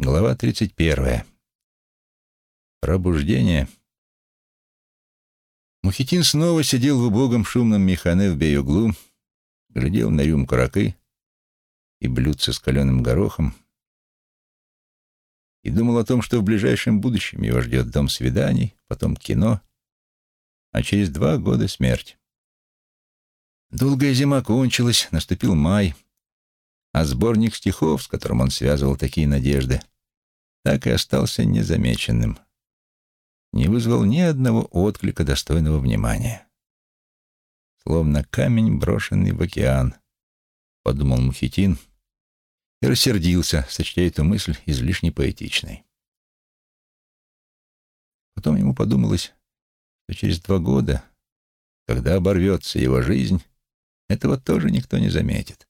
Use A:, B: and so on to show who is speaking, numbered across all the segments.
A: Глава 31. Пробуждение. Мухитин снова сидел в убогом шумном механе в бей-углу, глядел на рюмку ракы и блюдце с каленым горохом и думал о том, что в ближайшем будущем его ждет дом свиданий, потом кино, а через два года смерть. Долгая зима кончилась, наступил май — а сборник стихов, с которым он связывал такие надежды, так и остался незамеченным. Не вызвал ни одного отклика достойного внимания. Словно камень, брошенный в океан, подумал Мухитин и рассердился, сочтя эту мысль излишне поэтичной. Потом ему подумалось, что через два года, когда оборвется его жизнь, этого тоже никто не заметит.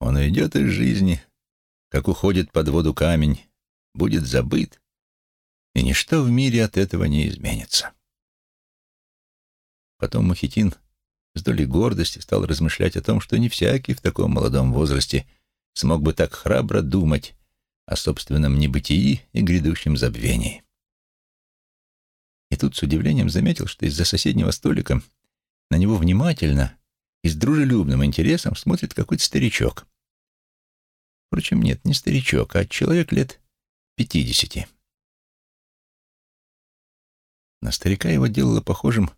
A: Он уйдет из жизни, как уходит под воду камень, будет забыт, и ничто в мире от этого не изменится. Потом Мухитин с долей гордости стал размышлять о том, что не всякий в таком молодом возрасте смог бы так храбро думать о собственном небытии и грядущем забвении. И тут с удивлением заметил, что из-за соседнего столика на него внимательно и с дружелюбным интересом смотрит какой-то старичок. Впрочем, нет, не старичок, а человек лет пятидесяти. На старика его делало похожим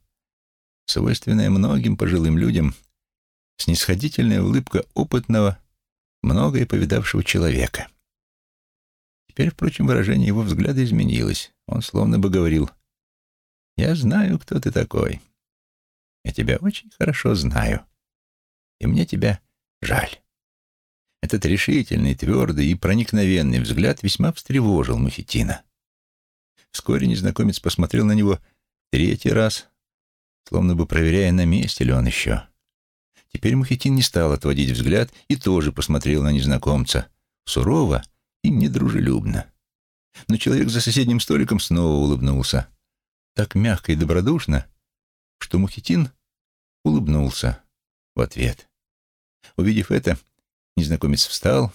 A: свойственная многим пожилым людям снисходительная улыбка опытного, многое повидавшего человека. Теперь, впрочем, выражение его взгляда изменилось. Он словно бы говорил, «Я знаю, кто ты такой. Я тебя очень хорошо знаю, и мне тебя жаль». Этот решительный, твердый и проникновенный взгляд весьма встревожил Мухитина. Вскоре незнакомец посмотрел на него третий раз, словно бы проверяя, на месте ли он еще. Теперь Мухитин не стал отводить взгляд и тоже посмотрел на незнакомца, сурово и недружелюбно. Но человек за соседним столиком снова улыбнулся, так мягко и добродушно, что Мухитин улыбнулся в ответ. Увидев это, Незнакомец встал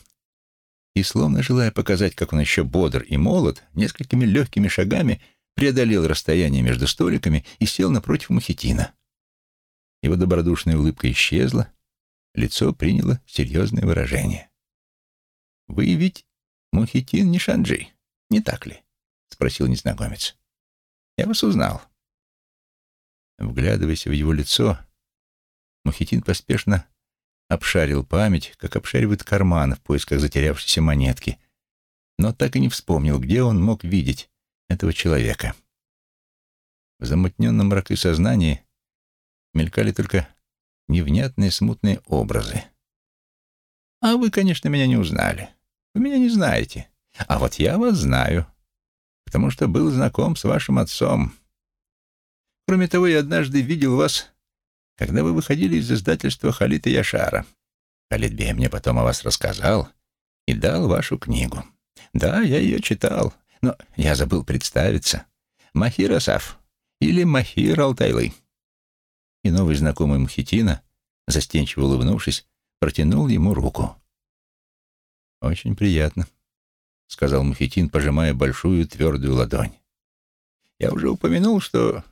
A: и, словно желая показать, как он еще бодр и молод, несколькими легкими шагами преодолел расстояние между столиками и сел напротив Мухитина. Его добродушная улыбка исчезла, лицо приняло серьезное выражение. «Вы ведь Мухитин Нишанджи, не так ли?» — спросил незнакомец. «Я вас узнал». Вглядываясь в его лицо, Мухитин поспешно обшарил память, как обшаривают карманы в поисках затерявшейся монетки, но так и не вспомнил, где он мог видеть этого человека. В замутненном мраке сознании мелькали только невнятные смутные образы. «А вы, конечно, меня не узнали. Вы меня не знаете. А вот я вас знаю, потому что был знаком с вашим отцом. Кроме того, я однажды видел вас когда вы выходили из издательства Халита Яшара. Халид Бей мне потом о вас рассказал и дал вашу книгу. Да, я ее читал, но я забыл представиться. Махир Асаф или Махир Алтайлы. И новый знакомый Мухитина, застенчиво улыбнувшись, протянул ему руку. «Очень приятно», — сказал Мухитин, пожимая большую твердую ладонь. «Я уже упомянул, что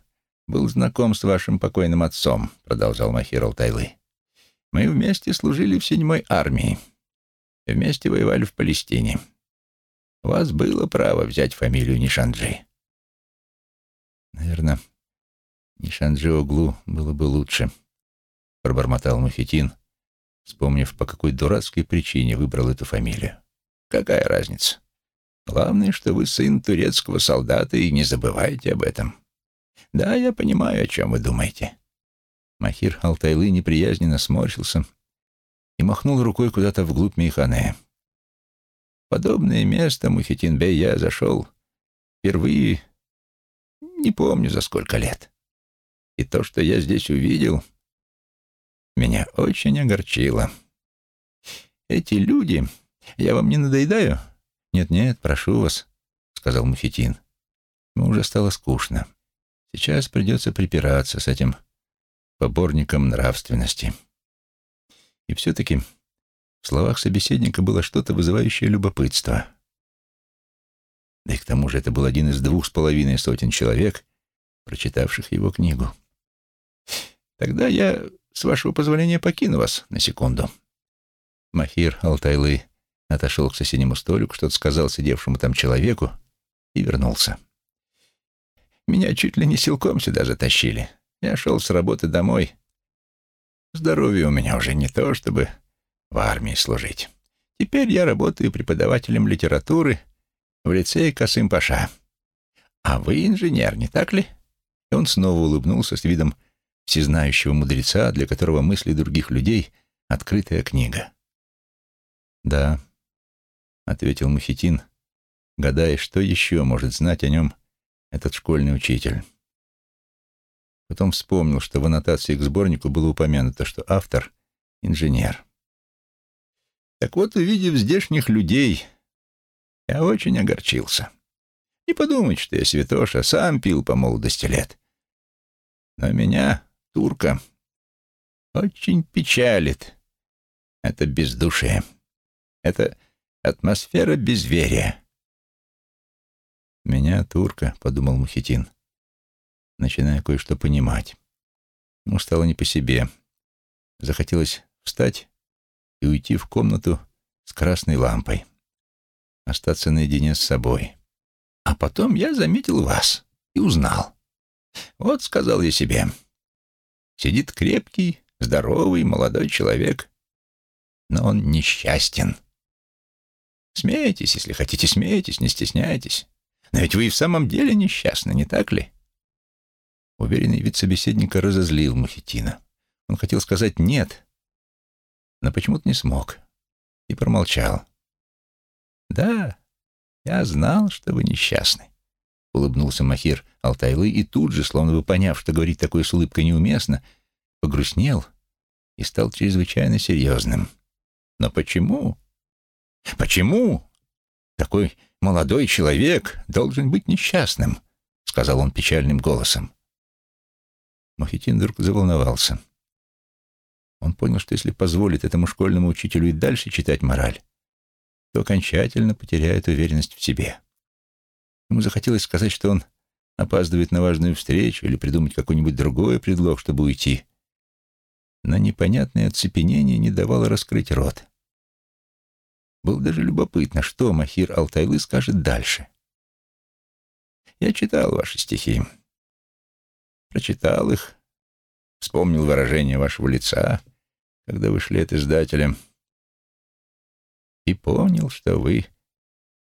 A: был знаком с вашим покойным отцом», — продолжал Махир Алтайлы. «Мы вместе служили в седьмой армии. Вместе воевали в Палестине. У вас было право взять фамилию Нишанджи». «Наверное, Нишанджи Оглу было бы лучше», — пробормотал Мухитин, вспомнив, по какой дурацкой причине выбрал эту фамилию. «Какая разница? Главное, что вы сын турецкого солдата и не забывайте об этом». Да, я понимаю, о чем вы думаете. Махир Алтайлы неприязненно сморщился и махнул рукой куда-то вглубь Мейхане. Подобное место, Мухитин-бей, я зашел впервые, не помню за сколько лет. И то, что я здесь увидел, меня очень огорчило. Эти люди... Я вам не надоедаю? Нет-нет, прошу вас, — сказал Мухитин. Ему уже стало скучно. Сейчас придется припираться с этим поборником нравственности. И все-таки в словах собеседника было что-то вызывающее любопытство. Да и к тому же это был один из двух с половиной сотен человек, прочитавших его книгу. Тогда я, с вашего позволения, покину вас на секунду. Махир Алтайлы отошел к соседнему столику, что-то сказал сидевшему там человеку и вернулся. Меня чуть ли не силком сюда затащили. Я шел с работы домой. Здоровье у меня уже не то, чтобы в армии служить. Теперь я работаю преподавателем литературы в лицее Касым-Паша. А вы инженер, не так ли? И он снова улыбнулся с видом всезнающего мудреца, для которого мысли других людей — открытая книга. «Да», — ответил Мухитин, гадая, что еще может знать о нем этот школьный учитель. Потом вспомнил, что в аннотации к сборнику было упомянуто, что автор — инженер. Так вот, увидев здешних людей, я очень огорчился. Не подумать, что я святоша, сам пил по молодости лет. Но меня, турка, очень печалит это бездушие, это атмосфера безверия. «Меня, турка», — подумал Мухитин, начиная кое-что понимать. Ему стало не по себе. Захотелось встать и уйти в комнату с красной лампой. Остаться наедине с собой. А потом я заметил вас и узнал. Вот, сказал я себе, сидит крепкий, здоровый, молодой человек, но он несчастен. Смейтесь, если хотите, смейтесь, не стесняйтесь. Но ведь вы и в самом деле несчастны, не так ли? Уверенный вид собеседника разозлил Мухитина. Он хотел сказать «нет», но почему-то не смог и промолчал. «Да, я знал, что вы несчастны», — улыбнулся Махир Алтайлы и тут же, словно бы поняв, что говорить такое с улыбкой неуместно, погрустнел и стал чрезвычайно серьезным. «Но почему? Почему такой молодой человек должен быть несчастным?» — сказал он печальным голосом. Махитин вдруг заволновался. Он понял, что если позволит этому школьному учителю и дальше читать мораль, то окончательно потеряет уверенность в себе. Ему захотелось сказать, что он опаздывает на важную встречу или придумать какой-нибудь другой предлог, чтобы уйти. Но непонятное оцепенение не давало раскрыть рот. Было даже любопытно, что Махир Алтайлы скажет дальше. «Я читал ваши стихи. Прочитал их, вспомнил выражение вашего лица, когда вы шли от издателя, и понял, что вы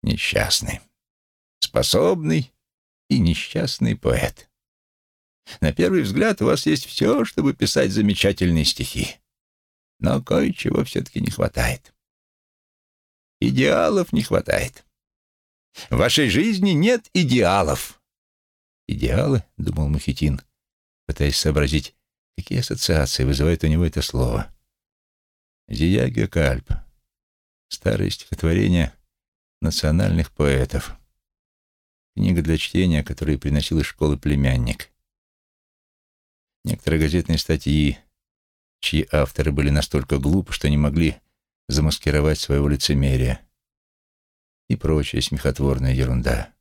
A: несчастный, способный и несчастный поэт. На первый взгляд у вас есть все, чтобы писать замечательные стихи, но кое-чего все-таки не хватает. Идеалов не хватает. В вашей жизни нет идеалов. Идеалы, — думал Мухитин, пытаясь сообразить, какие ассоциации вызывает у него это слово. Зияги Кальп. Старое стихотворение национальных поэтов. Книга для чтения, которую приносил из школы племянник. Некоторые газетные статьи, чьи авторы были настолько глупы, что не могли замаскировать своего лицемерия. И прочая смехотворная ерунда.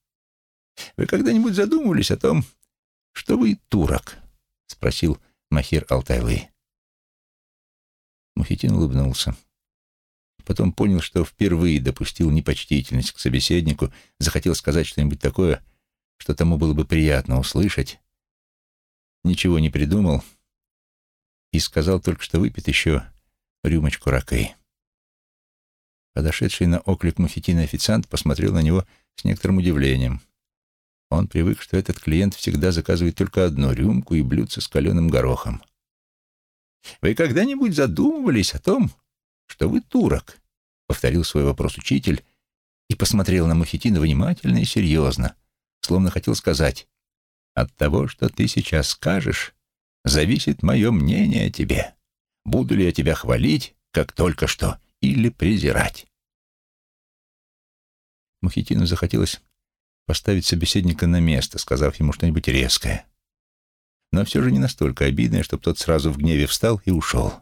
A: Вы когда-нибудь задумывались о том, что вы турок? — спросил Махир Алтайлы. Мухитин улыбнулся. Потом понял, что впервые допустил непочтительность к собеседнику, захотел сказать что-нибудь такое, что тому было бы приятно услышать. Ничего не придумал и сказал только, что выпьет еще рюмочку ракы. Подошедший на оклик Мухитина официант посмотрел на него с некоторым удивлением. Он привык, что этот клиент всегда заказывает только одну рюмку и блюдце с каленым горохом. Вы когда-нибудь задумывались о том, что вы турок? Повторил свой вопрос учитель и посмотрел на Мухитина внимательно и серьезно, словно хотел сказать, «От того, что ты сейчас скажешь, зависит мое мнение о тебе. Буду ли я тебя хвалить, как только что, или презирать?» Мухитину захотелось поставить собеседника на место, сказав ему что-нибудь резкое но все же не настолько обидное, чтобы тот сразу в гневе встал и ушел.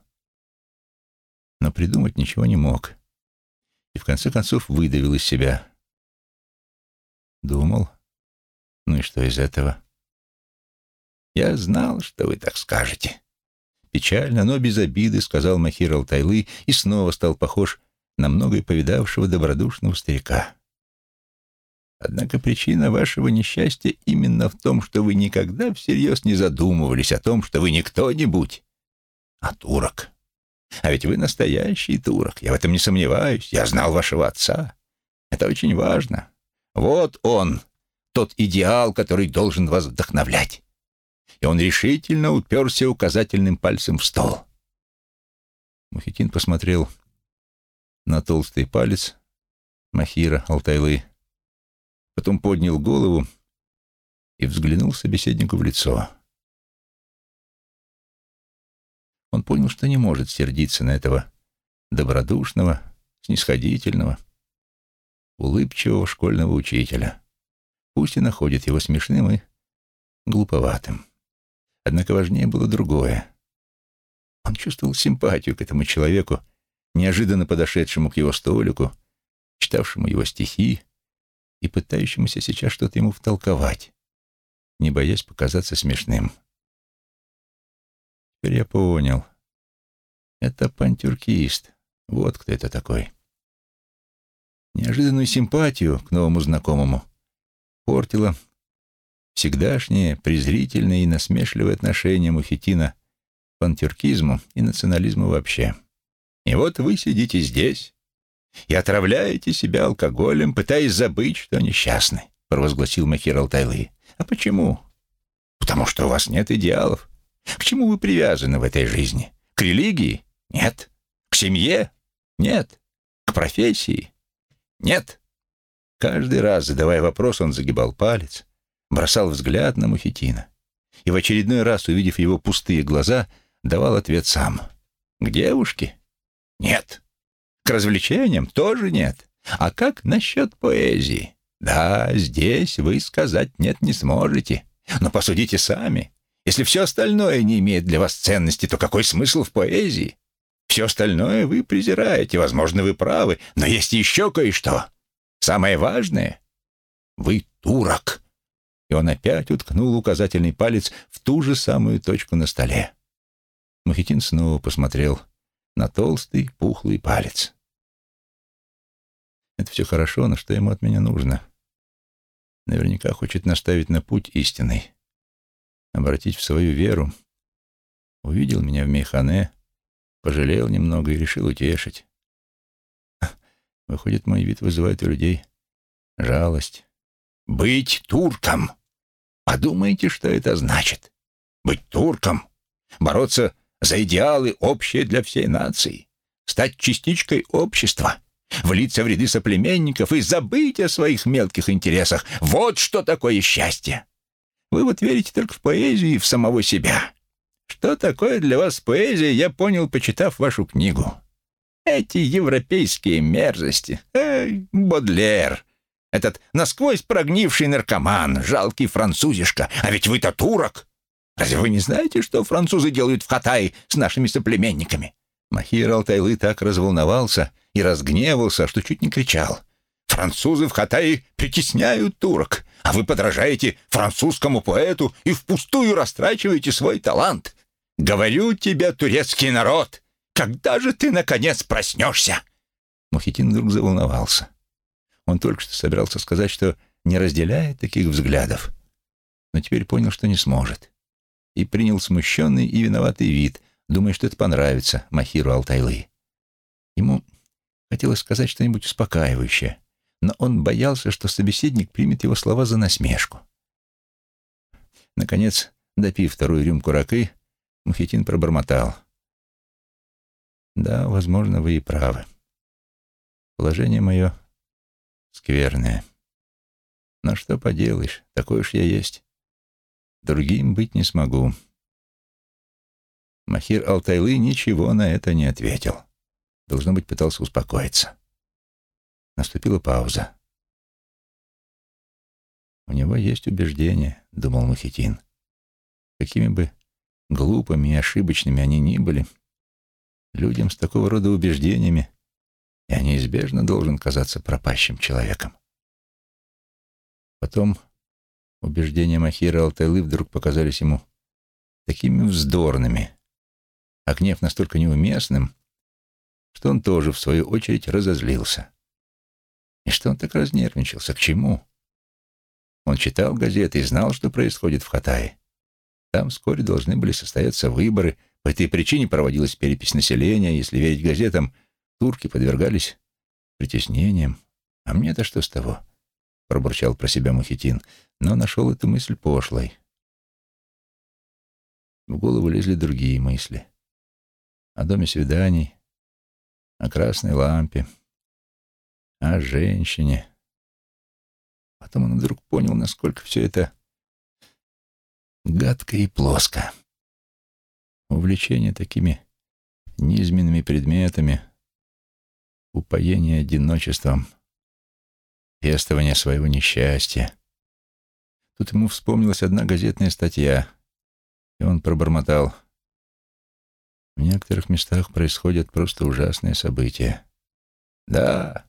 A: Но придумать ничего не мог. И в конце концов выдавил из себя. Думал. Ну и что из этого? Я знал, что вы так скажете. Печально, но без обиды, сказал Махир Алтайлы и снова стал похож на многое повидавшего добродушного старика. Однако причина вашего несчастья именно в том, что вы никогда всерьез не задумывались о том, что вы не кто-нибудь, а турок. А ведь вы настоящий турок, я в этом не сомневаюсь. Я знал вашего отца. Это очень важно. Вот он, тот идеал, который должен вас вдохновлять. И он решительно уперся указательным пальцем в стол. Мухитин посмотрел на толстый палец Махира Алтайлы, потом поднял голову и взглянул собеседнику в лицо. Он понял, что не может сердиться на этого добродушного, снисходительного, улыбчивого школьного учителя. Пусть и находит его смешным и глуповатым. Однако важнее было другое. Он чувствовал симпатию к этому человеку, неожиданно подошедшему к его столику, читавшему его стихи и пытающемуся сейчас что-то ему втолковать, не боясь показаться смешным. Теперь я понял. Это пантюркист. Вот кто это такой. Неожиданную симпатию к новому знакомому портило всегдашнее презрительное и насмешливое отношение Мухитина к пантюркизму и национализму вообще. И вот вы сидите здесь и отравляете себя алкоголем, пытаясь забыть, что несчастны, провозгласил Махир Алтайлы. А почему? Потому что у вас нет идеалов. К чему вы привязаны в этой жизни? К религии? Нет. К семье? Нет. К профессии? Нет. Каждый раз, задавая вопрос, он загибал палец, бросал взгляд на Мухитина и в очередной раз, увидев его пустые глаза, давал ответ сам. «К девушке? Нет. К развлечениям тоже нет. А как насчет поэзии? Да, здесь вы сказать «нет» не сможете. Но посудите сами. Если все остальное не имеет для вас ценности, то какой смысл в поэзии? Все остальное вы презираете, возможно, вы правы, но есть еще кое-что. Самое важное — вы турок. И он опять уткнул указательный палец в ту же самую точку на столе. Мухитин снова посмотрел на толстый, пухлый палец. Это все хорошо, но что ему от меня нужно? Наверняка хочет наставить на путь истинный обратить в свою веру. Увидел меня в Мейхане, пожалел немного и решил утешить. Выходит, мой вид вызывает у людей жалость. «Быть турком! Подумайте, что это значит. Быть турком, бороться за идеалы, общие для всей нации, стать частичкой общества, влиться в ряды соплеменников и забыть о своих мелких интересах. Вот что такое счастье!» Вы вот верите только в поэзию и в самого себя. Что такое для вас поэзия, я понял, почитав вашу книгу. Эти европейские мерзости. Эй, Бодлер. Этот насквозь прогнивший наркоман, жалкий французишка. А ведь вы-то турок. Разве вы не знаете, что французы делают в Хатае с нашими соплеменниками? Махир Алтайлы так разволновался и разгневался, что чуть не кричал. Французы в Хатае притесняют турок, а вы подражаете французскому поэту и впустую растрачиваете свой талант. Говорю тебе, турецкий народ, когда же ты, наконец, проснешься?» Мухитин вдруг заволновался. Он только что собирался сказать, что не разделяет таких взглядов, но теперь понял, что не сможет, и принял смущенный и виноватый вид, думая, что это понравится Махиру Алтайлы. Ему хотелось сказать что-нибудь успокаивающее, но он боялся, что собеседник примет его слова за насмешку. Наконец, допив вторую рюмку ракы, Мухитин пробормотал. «Да, возможно, вы и правы. Положение мое скверное. Но что поделаешь, такой уж я есть. Другим быть не смогу». Махир Алтайлы ничего на это не ответил. Должно быть, пытался успокоиться. Наступила пауза. «У него есть убеждения», — думал Мухитин. «Какими бы глупыми и ошибочными они ни были, людям с такого рода убеждениями я неизбежно должен казаться пропащим человеком». Потом убеждения Махира Алтайлы вдруг показались ему такими вздорными, а гнев настолько неуместным, что он тоже, в свою очередь, разозлился. И что он так разнервничался? К чему? Он читал газеты и знал, что происходит в Хатае. Там вскоре должны были состояться выборы. По этой причине проводилась перепись населения. Если верить газетам, турки подвергались притеснениям. А мне-то что с того? Пробурчал про себя Мухитин, но нашел эту мысль пошлой. В голову лезли другие мысли. О доме свиданий, о красной лампе, о женщине. Потом он вдруг понял, насколько все это гадко и плоско. Увлечение такими низменными предметами, упоение одиночеством, пестование своего несчастья. Тут ему вспомнилась одна газетная статья, и он пробормотал. В некоторых местах происходят просто ужасные события. Да,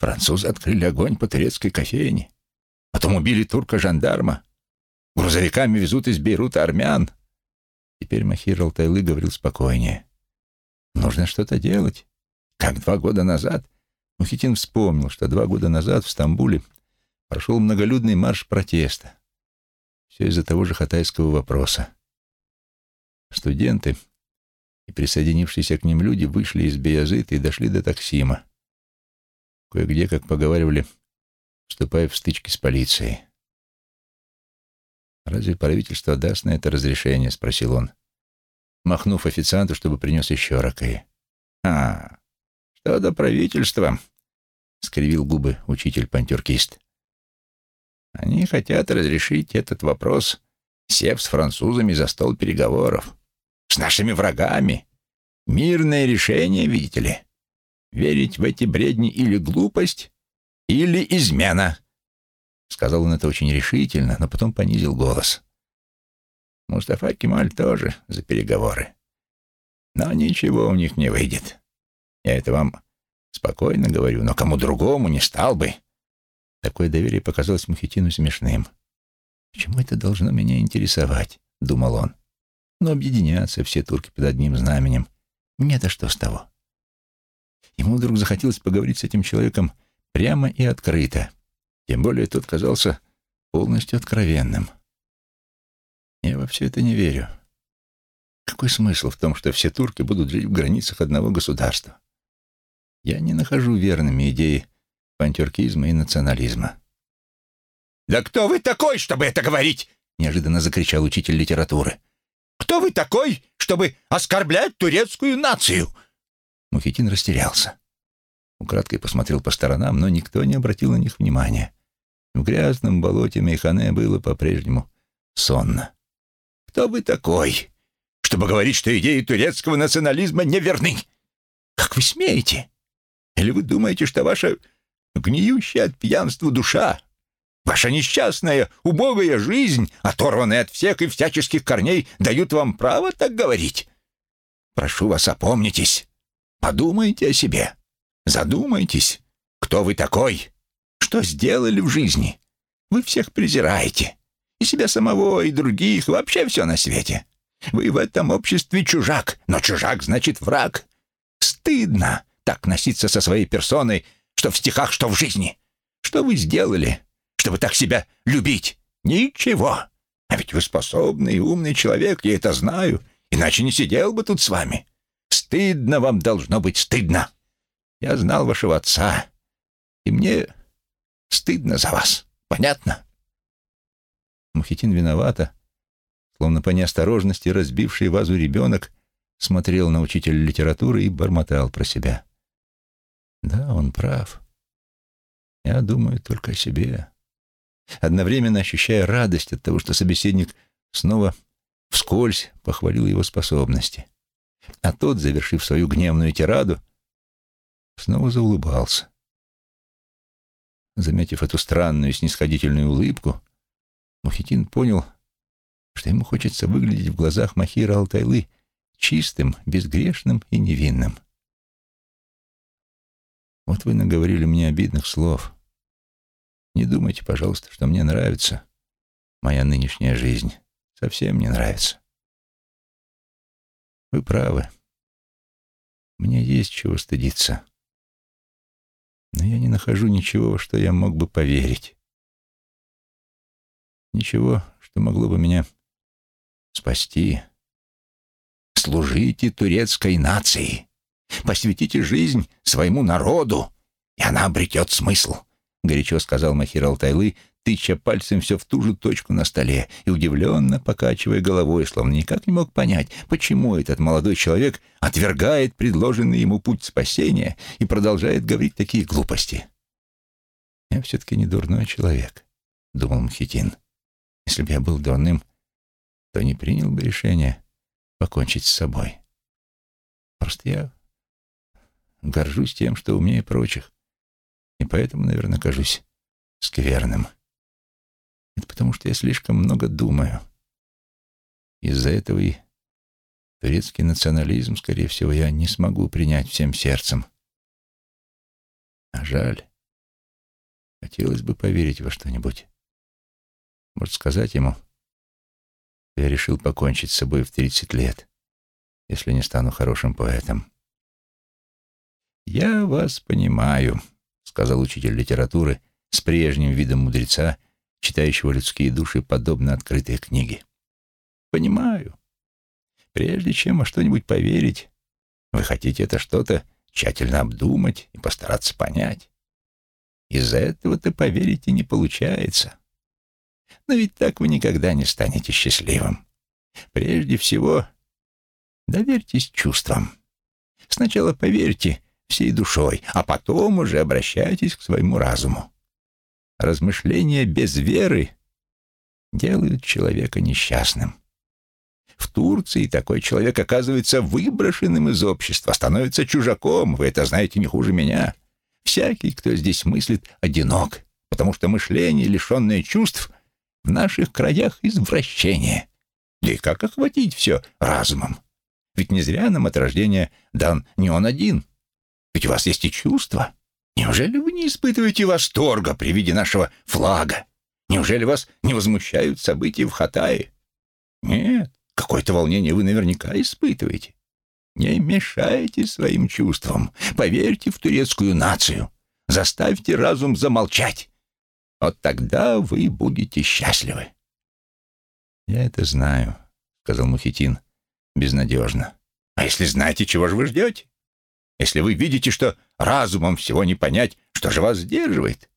A: Французы открыли огонь по турецкой кофейне. Потом убили турка-жандарма. Грузовиками везут из Бейрута армян. Теперь Махир Алтайлы говорил спокойнее. Нужно что-то делать. Как два года назад Мухитин вспомнил, что два года назад в Стамбуле прошел многолюдный марш протеста. Все из-за того же хатайского вопроса. Студенты и присоединившиеся к ним люди вышли из Беязыта и дошли до Таксима кое-где, как поговаривали, вступая в стычки с полицией. «Разве правительство даст на это разрешение?» — спросил он, махнув официанту, чтобы принес еще ракы. «А, что до правительства?» — скривил губы учитель-пантюркист. «Они хотят разрешить этот вопрос, сев с французами за стол переговоров. С нашими врагами. Мирное решение, видите ли. Верить в эти бредни или глупость, или измена. Сказал он это очень решительно, но потом понизил голос. Мустафа Кемаль тоже за переговоры. Но ничего у них не выйдет. Я это вам спокойно говорю, но кому другому не стал бы. Такое доверие показалось Мухитину смешным. «Почему это должно меня интересовать?» — думал он. «Но объединятся все турки под одним знаменем. Мне-то что с того?» Ему вдруг захотелось поговорить с этим человеком прямо и открыто. Тем более тот казался полностью откровенным. Я во все это не верю. Какой смысл в том, что все турки будут жить в границах одного государства? Я не нахожу верными идеи пантюркизма и национализма. «Да кто вы такой, чтобы это говорить?» — неожиданно закричал учитель литературы. «Кто вы такой, чтобы оскорблять турецкую нацию?» Мухитин растерялся. Украдкой посмотрел по сторонам, но никто не обратил на них внимания. В грязном болоте Мейхане было по-прежнему сонно. «Кто вы такой, чтобы говорить, что идеи турецкого национализма не верны? Как вы смеете? Или вы думаете, что ваша гниющая от пьянства душа, ваша несчастная, убогая жизнь, оторванная от всех и всяческих корней, дают вам право так говорить? Прошу вас, опомнитесь. Подумайте о себе. Задумайтесь, кто вы такой, что сделали в жизни. Вы всех презираете. И себя самого, и других, вообще все на свете. Вы в этом обществе чужак, но чужак значит враг. Стыдно так носиться со своей персоной, что в стихах, что в жизни. Что вы сделали, чтобы так себя любить? Ничего. А ведь вы способный и умный человек, я это знаю, иначе не сидел бы тут с вами. Стыдно вам должно быть стыдно. Я знал вашего отца, и мне стыдно за вас. Понятно?» Мухитин виновата, словно по неосторожности разбивший вазу ребенок, смотрел на учителя литературы и бормотал про себя. «Да, он прав. Я думаю только о себе». Одновременно ощущая радость от того, что собеседник снова вскользь похвалил его способности. А тот, завершив свою гневную тираду, снова заулыбался. Заметив эту странную снисходительную улыбку, Мухитин понял, что ему хочется выглядеть в глазах Махира Алтайлы чистым, безгрешным и невинным. «Вот вы наговорили мне обидных слов. Не думайте, пожалуйста, что мне нравится моя нынешняя жизнь. Совсем не нравится. Вы правы. Мне есть чего стыдиться. Но я не нахожу ничего, что я мог бы поверить. Ничего, что могло бы меня спасти. Служите турецкой нации. Посвятите жизнь своему народу, и она обретет смысл, — горячо сказал Махир Алтайлы, тыча пальцем все в ту же точку на столе и удивленно покачивая головой, словно никак не мог понять, почему этот молодой человек отвергает предложенный ему путь спасения и продолжает говорить такие глупости. «Я все-таки не дурной человек», — думал Мхитин. «Если бы я был дурным, то не принял бы решение покончить с собой. Просто я горжусь тем, что умнее прочих, и поэтому, наверное, кажусь скверным». Это потому, что я слишком много думаю. Из-за этого и турецкий национализм, скорее всего, я не смогу принять всем сердцем. А жаль. Хотелось бы поверить во что-нибудь. Может, сказать ему, я решил покончить с собой в 30 лет, если не стану хорошим поэтом. «Я вас понимаю», — сказал учитель литературы с прежним видом мудреца — читающего людские души, подобно открытой книге. Понимаю. Прежде чем во что-нибудь поверить, вы хотите это что-то тщательно обдумать и постараться понять. Из-за этого-то поверить и не получается. Но ведь так вы никогда не станете счастливым. Прежде всего, доверьтесь чувствам. Сначала поверьте всей душой, а потом уже обращайтесь к своему разуму. Размышления без веры делают человека несчастным. В Турции такой человек оказывается выброшенным из общества, становится чужаком, вы это знаете не хуже меня. Всякий, кто здесь мыслит, одинок, потому что мышление, лишенное чувств, в наших краях извращение. Да и как охватить все разумом? Ведь не зря нам от рождения дан не он один. Ведь у вас есть и чувства. Неужели вы не испытываете восторга при виде нашего флага? Неужели вас не возмущают события в Хатае? Нет, какое-то волнение вы наверняка испытываете. Не мешайте своим чувствам. Поверьте в турецкую нацию. Заставьте разум замолчать. Вот тогда вы будете счастливы. «Я это знаю», — сказал Мухитин безнадежно. «А если знаете, чего же вы ждете? Если вы видите, что разумом всего не понять, что же вас сдерживает,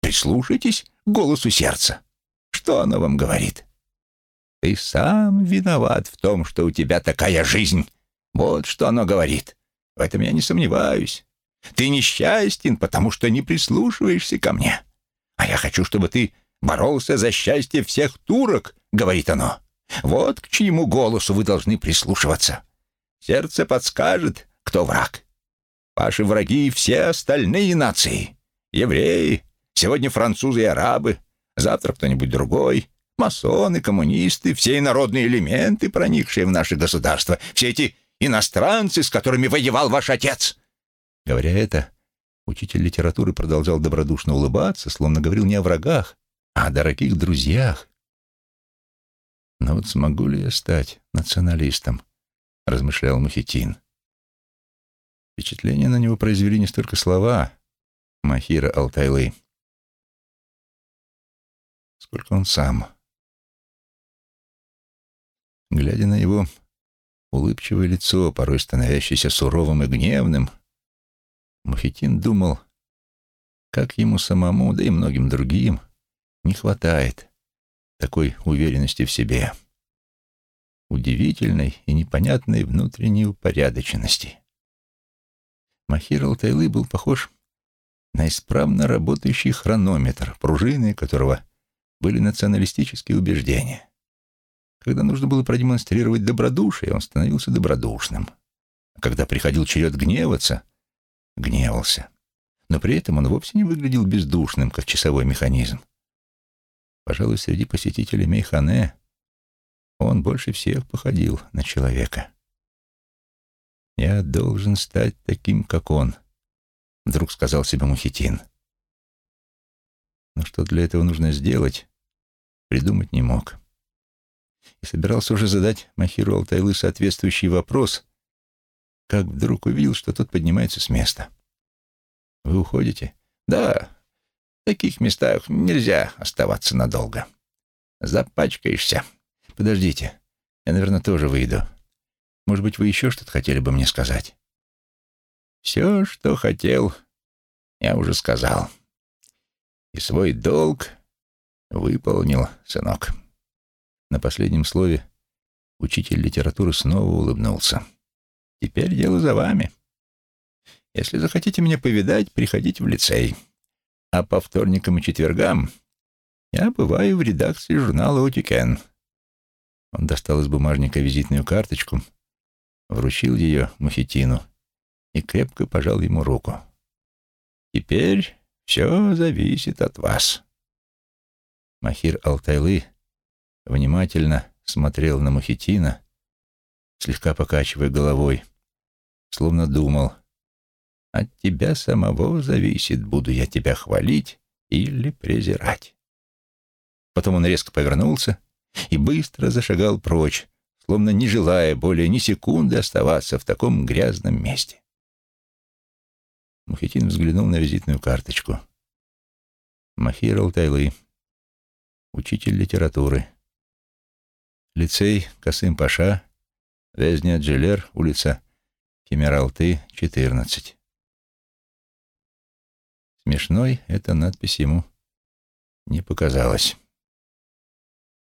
A: прислушайтесь к голосу сердца. Что оно вам говорит? Ты сам виноват в том, что у тебя такая жизнь. Вот что оно говорит. В этом я не сомневаюсь. Ты несчастен, потому что не прислушиваешься ко мне. А я хочу, чтобы ты боролся за счастье всех турок, говорит оно. Вот к чьему голосу вы должны прислушиваться. Сердце подскажет, кто враг. Ваши враги — все остальные нации. Евреи, сегодня французы и арабы, завтра кто-нибудь другой, масоны, коммунисты, все инородные элементы, проникшие в наше государство, все эти иностранцы, с которыми воевал ваш отец». Говоря это, учитель литературы продолжал добродушно улыбаться, словно говорил не о врагах, а о дорогих друзьях. «Но вот смогу ли я стать националистом?» — размышлял Мухитин. Впечатление на него произвели не столько слова Махира Алтайлы, сколько он сам. Глядя на его улыбчивое лицо, порой становящееся суровым и гневным, Мухитин думал, как ему самому, да и многим другим, не хватает такой уверенности в себе, удивительной и непонятной внутренней упорядоченности. Махир Алтайлы был похож на исправно работающий хронометр, пружины которого были националистические убеждения. Когда нужно было продемонстрировать добродушие, он становился добродушным. А когда приходил черед гневаться, гневался. Но при этом он вовсе не выглядел бездушным, как часовой механизм. Пожалуй, среди посетителей Мейхане он больше всех походил на человека. «Я должен стать таким, как он», — вдруг сказал себе Мухитин. Но что для этого нужно сделать, придумать не мог. И собирался уже задать Махиру Алтайлы соответствующий вопрос, как вдруг увидел, что тот поднимается с места. «Вы уходите?» «Да, в таких местах нельзя оставаться надолго. Запачкаешься. Подождите, я, наверное, тоже выйду. Может быть, вы еще что-то хотели бы мне сказать?» «Все, что хотел, я уже сказал. И свой долг выполнил, сынок». На последнем слове учитель литературы снова улыбнулся. «Теперь дело за вами. Если захотите меня повидать, приходите в лицей. А по вторникам и четвергам я бываю в редакции журнала «Утикен». Он достал из бумажника визитную карточку, вручил ее Мухитину и крепко пожал ему руку. «Теперь все зависит от вас». Махир Алтайлы внимательно смотрел на Мухитина, слегка покачивая головой, словно думал, «От тебя самого зависит, буду я тебя хвалить или презирать». Потом он резко повернулся и быстро зашагал прочь, словно не желая более ни секунды оставаться в таком грязном месте. Мухитин взглянул на визитную карточку. Махир Алтайлы, учитель литературы. Лицей Касым-Паша, Везня Джилер, улица Кемералты, 14. Смешной эта надпись ему не показалась.